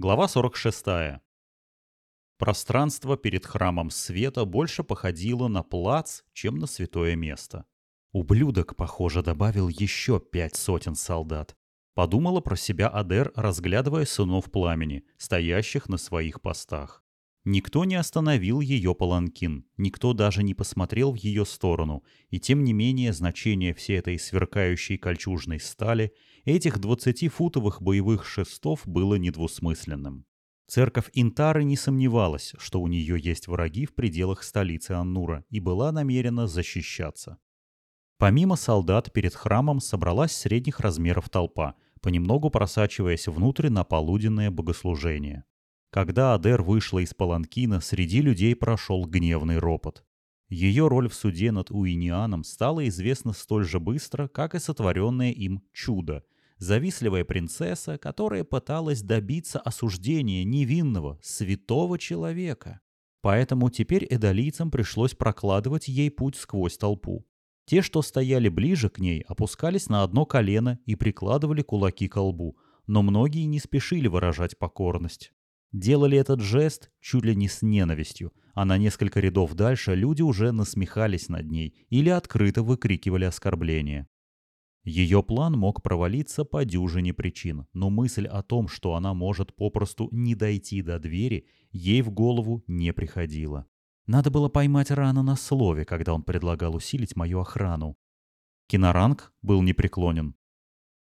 Глава 46. Пространство перед храмом света больше походило на плац, чем на святое место. Ублюдок, похоже, добавил еще пять сотен солдат. Подумала про себя Адер, разглядывая сынов пламени, стоящих на своих постах. Никто не остановил ее паланкин, никто даже не посмотрел в ее сторону, и тем не менее значение всей этой сверкающей кольчужной стали, этих 20-футовых боевых шестов было недвусмысленным. Церковь Интары не сомневалась, что у нее есть враги в пределах столицы Аннура и была намерена защищаться. Помимо солдат перед храмом собралась средних размеров толпа, понемногу просачиваясь внутрь на полуденное богослужение. Когда Адер вышла из Паланкина, среди людей прошел гневный ропот. Ее роль в суде над Уинианом стала известна столь же быстро, как и сотворенное им чудо. Завистливая принцесса, которая пыталась добиться осуждения невинного, святого человека. Поэтому теперь эдолийцам пришлось прокладывать ей путь сквозь толпу. Те, что стояли ближе к ней, опускались на одно колено и прикладывали кулаки к лбу, но многие не спешили выражать покорность. Делали этот жест чуть ли не с ненавистью, а на несколько рядов дальше люди уже насмехались над ней или открыто выкрикивали оскорбления. Ее план мог провалиться по дюжине причин, но мысль о том, что она может попросту не дойти до двери, ей в голову не приходила. Надо было поймать Рана на слове, когда он предлагал усилить мою охрану. Киноранг был непреклонен.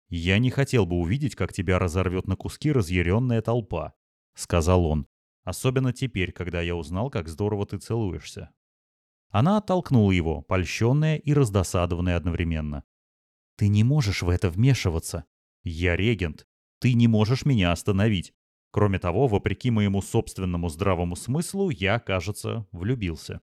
«Я не хотел бы увидеть, как тебя разорвет на куски разъяренная толпа. — сказал он. «Особенно теперь, когда я узнал, как здорово ты целуешься». Она оттолкнула его, польщенная и раздосадованная одновременно. «Ты не можешь в это вмешиваться. Я регент. Ты не можешь меня остановить. Кроме того, вопреки моему собственному здравому смыслу, я, кажется, влюбился».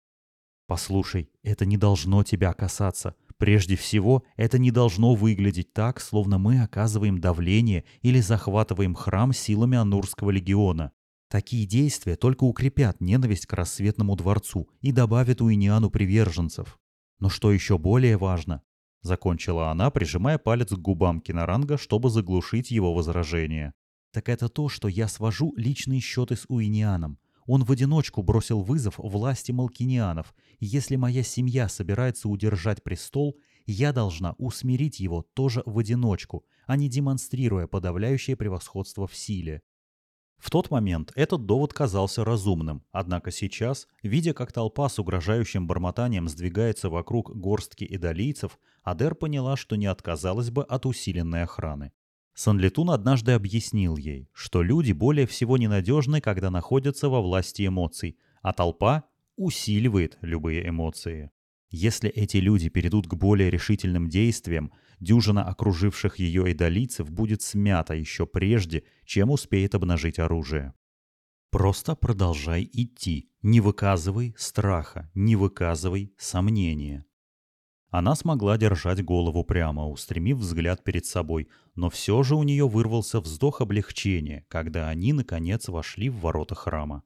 «Послушай, это не должно тебя касаться. Прежде всего, это не должно выглядеть так, словно мы оказываем давление или захватываем храм силами Анурского легиона. Такие действия только укрепят ненависть к рассветному дворцу и добавят Уиниану приверженцев. Но что еще более важно, закончила она, прижимая палец к губам Киноранга, чтобы заглушить его возражение. Так это то, что я свожу личные счеты с Уинианом. Он в одиночку бросил вызов власти Малкинианов, если моя семья собирается удержать престол, я должна усмирить его тоже в одиночку, а не демонстрируя подавляющее превосходство в силе. В тот момент этот довод казался разумным, однако сейчас, видя, как толпа с угрожающим бормотанием сдвигается вокруг горстки идолийцев, Адер поняла, что не отказалась бы от усиленной охраны. Санлетун однажды объяснил ей, что люди более всего ненадежны, когда находятся во власти эмоций, а толпа усиливает любые эмоции. Если эти люди перейдут к более решительным действиям, дюжина окруживших ее идолийцев будет смята еще прежде, чем успеет обнажить оружие. Просто продолжай идти, не выказывай страха, не выказывай сомнения. Она смогла держать голову прямо, устремив взгляд перед собой, но все же у нее вырвался вздох облегчения, когда они, наконец, вошли в ворота храма.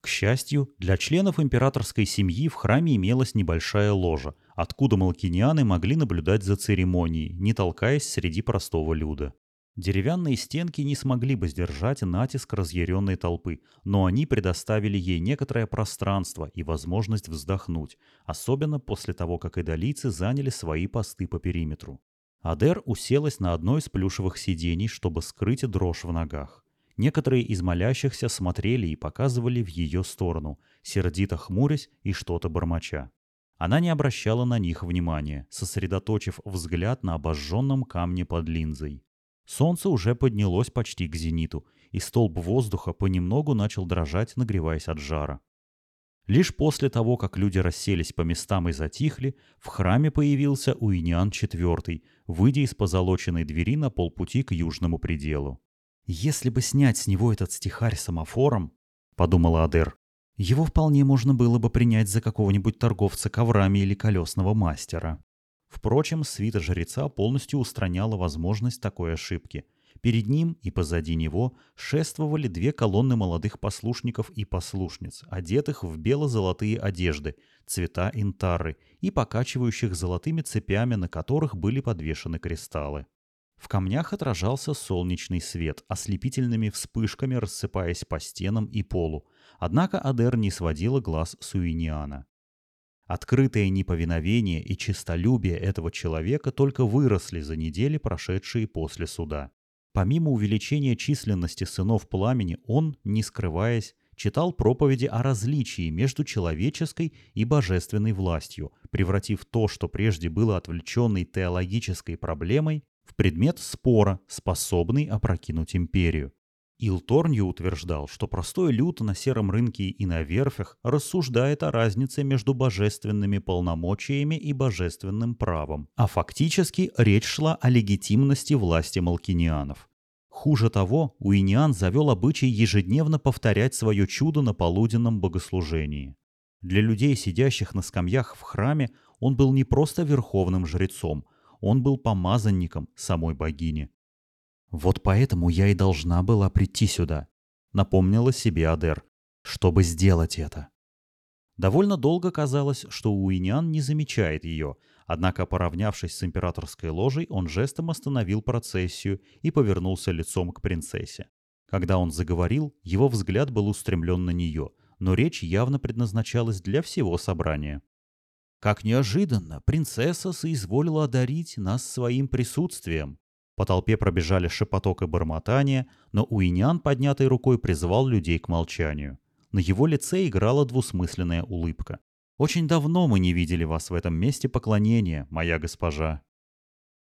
К счастью, для членов императорской семьи в храме имелась небольшая ложа, откуда малкинианы могли наблюдать за церемонией, не толкаясь среди простого люда. Деревянные стенки не смогли бы сдержать натиск разъяренной толпы, но они предоставили ей некоторое пространство и возможность вздохнуть, особенно после того, как идолийцы заняли свои посты по периметру. Адер уселась на одно из плюшевых сидений, чтобы скрыть дрожь в ногах. Некоторые из молящихся смотрели и показывали в ее сторону, сердито хмурясь и что-то бормоча. Она не обращала на них внимания, сосредоточив взгляд на обожженном камне под линзой. Солнце уже поднялось почти к зениту, и столб воздуха понемногу начал дрожать, нагреваясь от жара. Лишь после того, как люди расселись по местам и затихли, в храме появился Уиниан IV, выйдя из позолоченной двери на полпути к южному пределу. «Если бы снять с него этот стихарь самофором, — подумала Адер, — его вполне можно было бы принять за какого-нибудь торговца коврами или колесного мастера». Впрочем, свита жреца полностью устраняла возможность такой ошибки. Перед ним и позади него шествовали две колонны молодых послушников и послушниц, одетых в бело-золотые одежды, цвета интары и покачивающих золотыми цепями, на которых были подвешены кристаллы. В камнях отражался солнечный свет, ослепительными вспышками рассыпаясь по стенам и полу. Однако Адер не сводила глаз с Уиниана. Открытое неповиновение и честолюбие этого человека только выросли за недели, прошедшие после суда. Помимо увеличения численности сынов пламени, он, не скрываясь, читал проповеди о различии между человеческой и божественной властью, превратив то, что прежде было отвлеченной теологической проблемой, в предмет спора, способный опрокинуть империю. Илторнью утверждал, что простой люд на сером рынке и на верфях рассуждает о разнице между божественными полномочиями и божественным правом, а фактически речь шла о легитимности власти малкинианов. Хуже того, Уиниан завел обычай ежедневно повторять свое чудо на полуденном богослужении. Для людей, сидящих на скамьях в храме, он был не просто верховным жрецом, он был помазанником самой богини. «Вот поэтому я и должна была прийти сюда», — напомнила себе Адер, — «чтобы сделать это». Довольно долго казалось, что Уинян не замечает ее, однако, поравнявшись с императорской ложей, он жестом остановил процессию и повернулся лицом к принцессе. Когда он заговорил, его взгляд был устремлен на нее, но речь явно предназначалась для всего собрания. Как неожиданно принцесса соизволила одарить нас своим присутствием. По толпе пробежали шепоток и бормотание, но Уинян, поднятой рукой, призвал людей к молчанию. На его лице играла двусмысленная улыбка. «Очень давно мы не видели вас в этом месте поклонения, моя госпожа».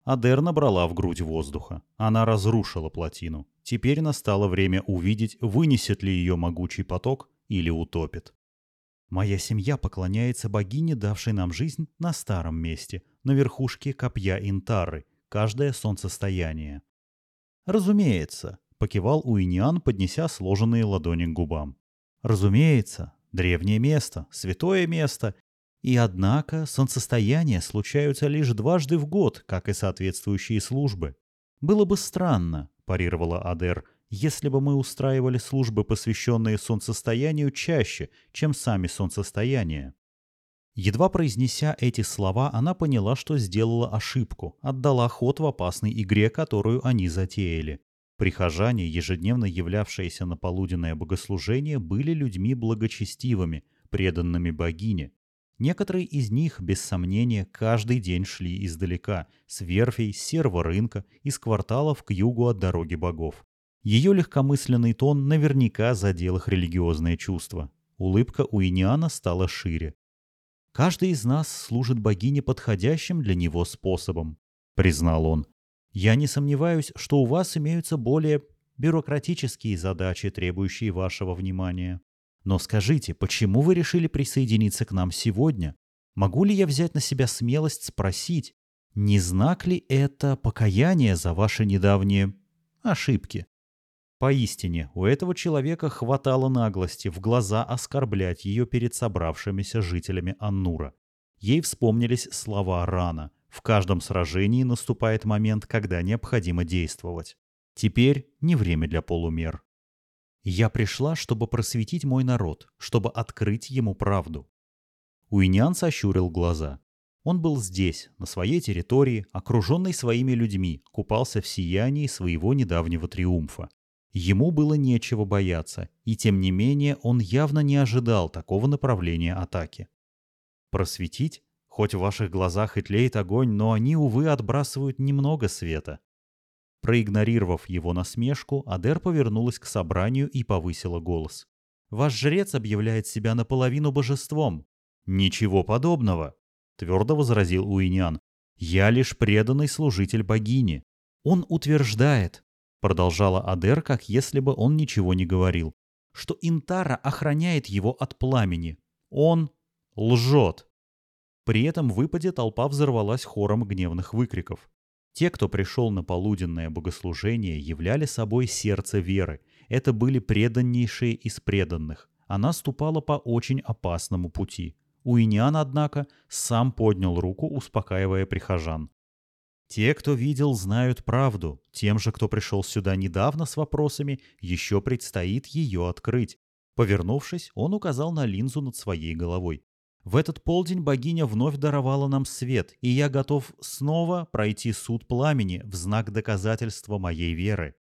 Адер набрала в грудь воздуха. Она разрушила плотину. Теперь настало время увидеть, вынесет ли ее могучий поток или утопит. «Моя семья поклоняется богине, давшей нам жизнь на старом месте, на верхушке копья Интары, каждое солнцестояние». «Разумеется», — покивал Уиниан, поднеся сложенные ладони к губам. Разумеется, древнее место, святое место. И однако солнцестояния случаются лишь дважды в год, как и соответствующие службы. Было бы странно, парировала Адер, если бы мы устраивали службы, посвященные солнцестоянию, чаще, чем сами солнцестояния. Едва произнеся эти слова, она поняла, что сделала ошибку, отдала ход в опасной игре, которую они затеяли. Прихожане, ежедневно являвшиеся на полуденное богослужение, были людьми благочестивыми, преданными богине. Некоторые из них, без сомнения, каждый день шли издалека, с верфей, с серого рынка, из кварталов к югу от дороги богов. Ее легкомысленный тон наверняка задел их религиозное чувство. Улыбка у Иниана стала шире. «Каждый из нас служит богине подходящим для него способом», — признал он. Я не сомневаюсь, что у вас имеются более бюрократические задачи, требующие вашего внимания. Но скажите, почему вы решили присоединиться к нам сегодня? Могу ли я взять на себя смелость спросить, не знак ли это покаяние за ваши недавние ошибки? Поистине, у этого человека хватало наглости в глаза оскорблять ее перед собравшимися жителями Аннура. Ей вспомнились слова Рана, в каждом сражении наступает момент, когда необходимо действовать. Теперь не время для полумер. Я пришла, чтобы просветить мой народ, чтобы открыть ему правду. Уинян сощурил глаза. Он был здесь, на своей территории, окруженный своими людьми, купался в сиянии своего недавнего триумфа. Ему было нечего бояться, и тем не менее он явно не ожидал такого направления атаки. Просветить? Хоть в ваших глазах и тлеет огонь, но они, увы, отбрасывают немного света. Проигнорировав его насмешку, Адер повернулась к собранию и повысила голос. «Ваш жрец объявляет себя наполовину божеством». «Ничего подобного», — твердо возразил Уинян. «Я лишь преданный служитель богини». «Он утверждает», — продолжала Адер, как если бы он ничего не говорил, «что Интара охраняет его от пламени. Он лжет». При этом выпаде толпа взорвалась хором гневных выкриков. Те, кто пришел на полуденное богослужение, являли собой сердце веры. Это были преданнейшие из преданных. Она ступала по очень опасному пути. Уинян, однако, сам поднял руку, успокаивая прихожан. Те, кто видел, знают правду. Тем же, кто пришел сюда недавно с вопросами, еще предстоит ее открыть. Повернувшись, он указал на линзу над своей головой. В этот полдень богиня вновь даровала нам свет, и я готов снова пройти суд пламени в знак доказательства моей веры.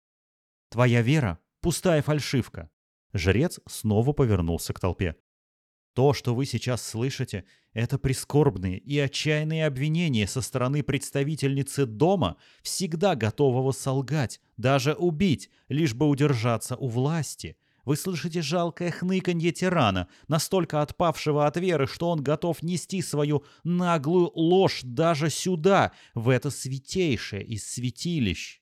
Твоя вера — пустая фальшивка. Жрец снова повернулся к толпе. То, что вы сейчас слышите, это прискорбные и отчаянные обвинения со стороны представительницы дома, всегда готового солгать, даже убить, лишь бы удержаться у власти — вы слышите жалкое хныканье тирана, настолько отпавшего от веры, что он готов нести свою наглую ложь даже сюда, в это святейшее из святилищ.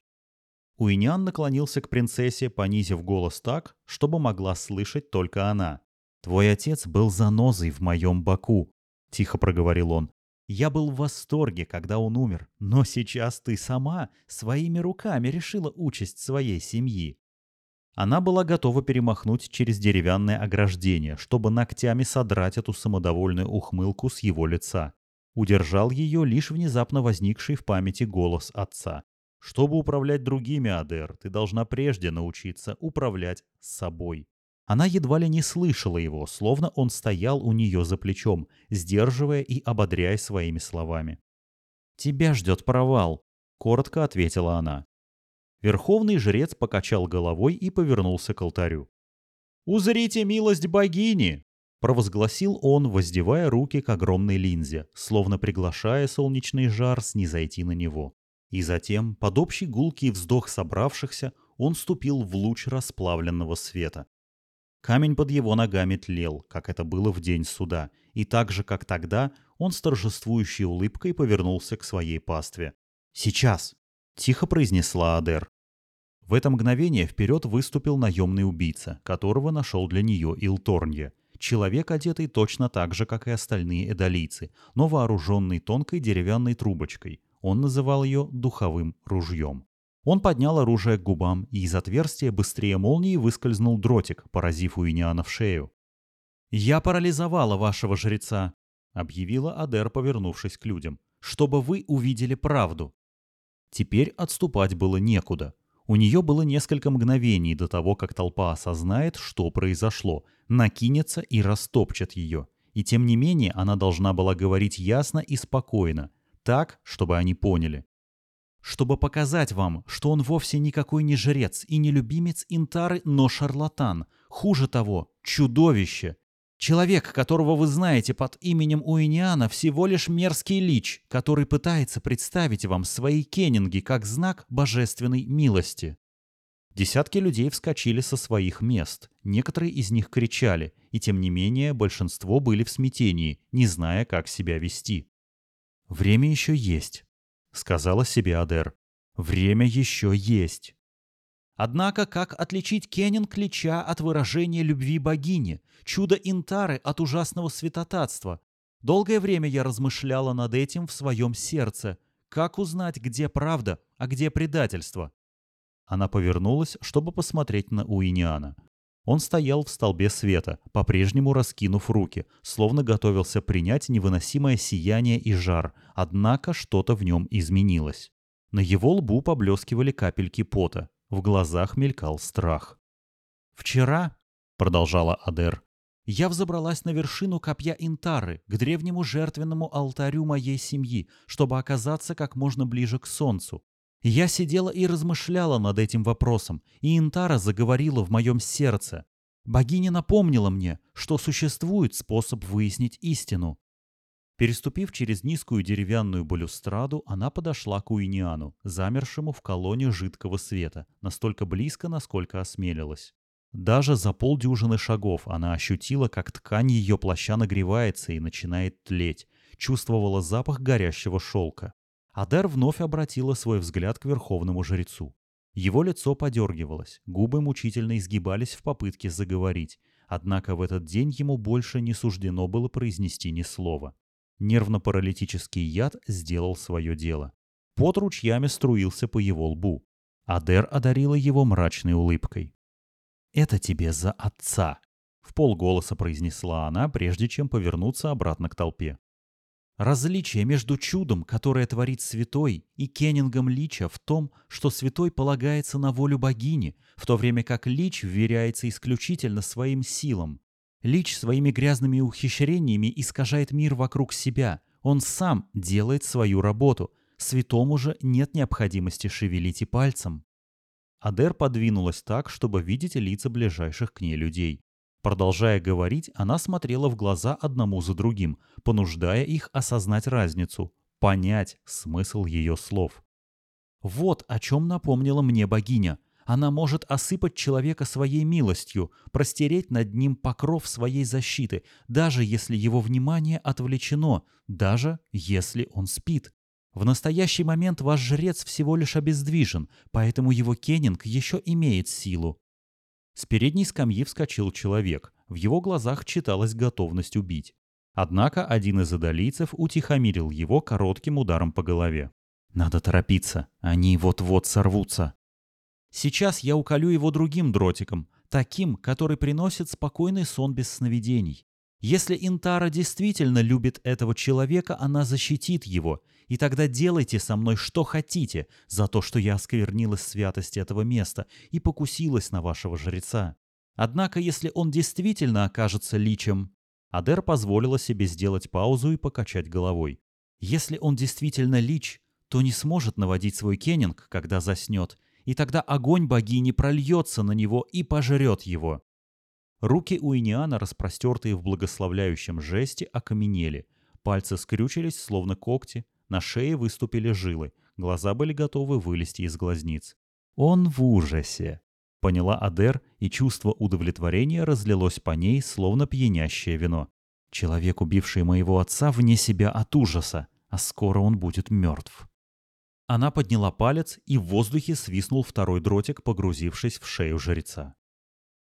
Уинян наклонился к принцессе, понизив голос так, чтобы могла слышать только она. «Твой отец был занозой в моем боку», — тихо проговорил он. «Я был в восторге, когда он умер, но сейчас ты сама своими руками решила участь своей семьи. Она была готова перемахнуть через деревянное ограждение, чтобы ногтями содрать эту самодовольную ухмылку с его лица. Удержал ее лишь внезапно возникший в памяти голос отца. «Чтобы управлять другими, Адер, ты должна прежде научиться управлять собой». Она едва ли не слышала его, словно он стоял у нее за плечом, сдерживая и ободряя своими словами. «Тебя ждет провал», — коротко ответила она. Верховный жрец покачал головой и повернулся к алтарю. «Узрите милость богини!» — провозгласил он, воздевая руки к огромной линзе, словно приглашая солнечный жар снизойти на него. И затем, под общий гулкий вздох собравшихся, он ступил в луч расплавленного света. Камень под его ногами тлел, как это было в день суда, и так же, как тогда, он с торжествующей улыбкой повернулся к своей пастве. «Сейчас!» — тихо произнесла Адер. В это мгновение вперед выступил наемный убийца, которого нашел для нее Илторнье. Человек, одетый точно так же, как и остальные эдолийцы, но вооруженный тонкой деревянной трубочкой. Он называл ее духовым ружьем. Он поднял оружие к губам, и из отверстия быстрее молнии выскользнул дротик, поразив Уиниана в шею. «Я парализовала вашего жреца», — объявила Адер, повернувшись к людям, — «чтобы вы увидели правду». Теперь отступать было некуда. У нее было несколько мгновений до того, как толпа осознает, что произошло, накинется и растопчет ее. И тем не менее она должна была говорить ясно и спокойно, так, чтобы они поняли. Чтобы показать вам, что он вовсе никакой не жрец и не любимец Интары, но шарлатан. Хуже того, чудовище, Человек, которого вы знаете под именем Уиниана, всего лишь мерзкий лич, который пытается представить вам свои кеннинги как знак божественной милости. Десятки людей вскочили со своих мест. Некоторые из них кричали, и тем не менее большинство были в смятении, не зная, как себя вести. «Время еще есть», — сказала себе Адер. «Время еще есть». Однако, как отличить Кеннинг Лича от выражения любви богини, чудо Интары от ужасного святотатства? Долгое время я размышляла над этим в своем сердце. Как узнать, где правда, а где предательство? Она повернулась, чтобы посмотреть на Уиниана. Он стоял в столбе света, по-прежнему раскинув руки, словно готовился принять невыносимое сияние и жар, однако что-то в нем изменилось. На его лбу поблескивали капельки пота, в глазах мелькал страх. «Вчера», — продолжала Адер, — «я взобралась на вершину копья Интары, к древнему жертвенному алтарю моей семьи, чтобы оказаться как можно ближе к солнцу. Я сидела и размышляла над этим вопросом, и Интара заговорила в моем сердце. Богиня напомнила мне, что существует способ выяснить истину. Переступив через низкую деревянную балюстраду, она подошла к Уиниану, замершему в колонне жидкого света, настолько близко, насколько осмелилась. Даже за полдюжины шагов она ощутила, как ткань ее плаща нагревается и начинает тлеть, чувствовала запах горящего шелка. Адар вновь обратила свой взгляд к верховному жрецу. Его лицо подергивалось, губы мучительно изгибались в попытке заговорить, однако в этот день ему больше не суждено было произнести ни слова. Нервно-паралитический яд сделал свое дело. Пот ручьями струился по его лбу. Адер одарила его мрачной улыбкой. «Это тебе за отца!» — в полголоса произнесла она, прежде чем повернуться обратно к толпе. Различие между чудом, которое творит святой, и кеннингом лича в том, что святой полагается на волю богини, в то время как лич вверяется исключительно своим силам. Лич своими грязными ухищрениями искажает мир вокруг себя. Он сам делает свою работу. Святому же нет необходимости шевелить и пальцем. Адер подвинулась так, чтобы видеть лица ближайших к ней людей. Продолжая говорить, она смотрела в глаза одному за другим, понуждая их осознать разницу, понять смысл ее слов. Вот о чем напомнила мне богиня. Она может осыпать человека своей милостью, простереть над ним покров своей защиты, даже если его внимание отвлечено, даже если он спит. В настоящий момент ваш жрец всего лишь обездвижен, поэтому его кеннинг еще имеет силу. С передней скамьи вскочил человек. В его глазах читалась готовность убить. Однако один из адалийцев утихомирил его коротким ударом по голове. «Надо торопиться, они вот-вот сорвутся». Сейчас я уколю его другим дротиком, таким, который приносит спокойный сон без сновидений. Если Интара действительно любит этого человека, она защитит его, и тогда делайте со мной что хотите за то, что я осквернилась святости этого места и покусилась на вашего жреца. Однако, если он действительно окажется личем... Адер позволила себе сделать паузу и покачать головой. Если он действительно лич, то не сможет наводить свой кеннинг, когда заснет, и тогда огонь богини прольется на него и пожрет его. Руки у Иниана, распростертые в благословляющем жесте, окаменели. Пальцы скрючились, словно когти, на шее выступили жилы, глаза были готовы вылезти из глазниц. «Он в ужасе», — поняла Адер, и чувство удовлетворения разлилось по ней, словно пьянящее вино. «Человек, убивший моего отца, вне себя от ужаса, а скоро он будет мертв». Она подняла палец, и в воздухе свистнул второй дротик, погрузившись в шею жреца.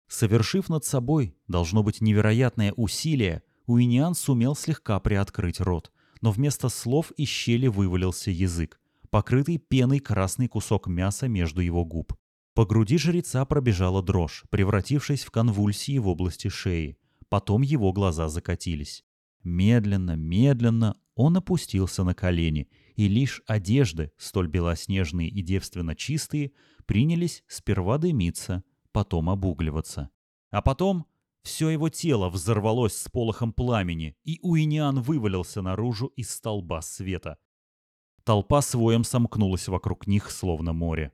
Совершив над собой, должно быть, невероятное усилие, Уиниан сумел слегка приоткрыть рот, но вместо слов из щели вывалился язык, покрытый пеной красный кусок мяса между его губ. По груди жреца пробежала дрожь, превратившись в конвульсии в области шеи. Потом его глаза закатились. Медленно, медленно он опустился на колени, и лишь одежды, столь белоснежные и девственно чистые, принялись сперва дымиться, потом обугливаться. А потом все его тело взорвалось с полохом пламени, и Уиниан вывалился наружу из столба света. Толпа своем сомкнулась вокруг них, словно море.